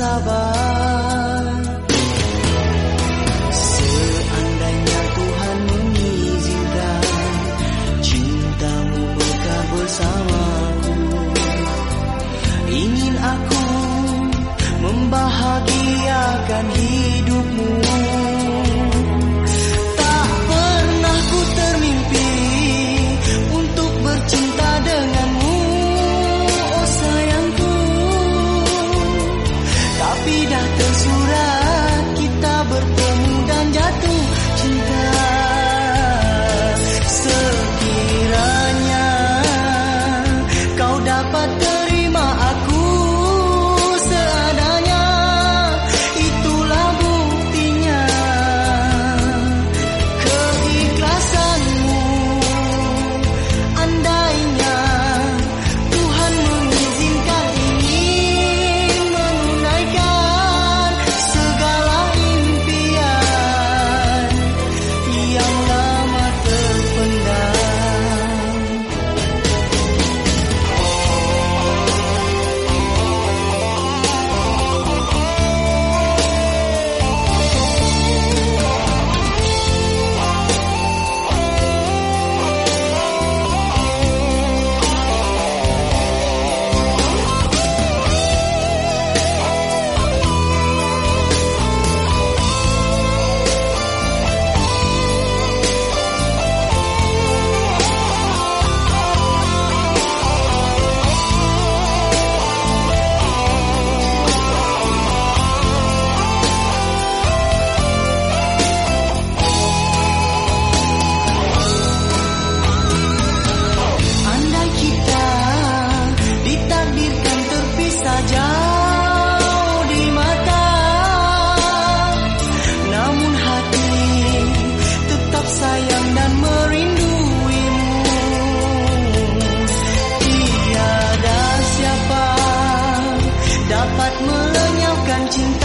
sabar. Seandainya Tuhan mengizinkan Cintamu mekar bersamaku. Ingin aku membahagiakan hidup 感情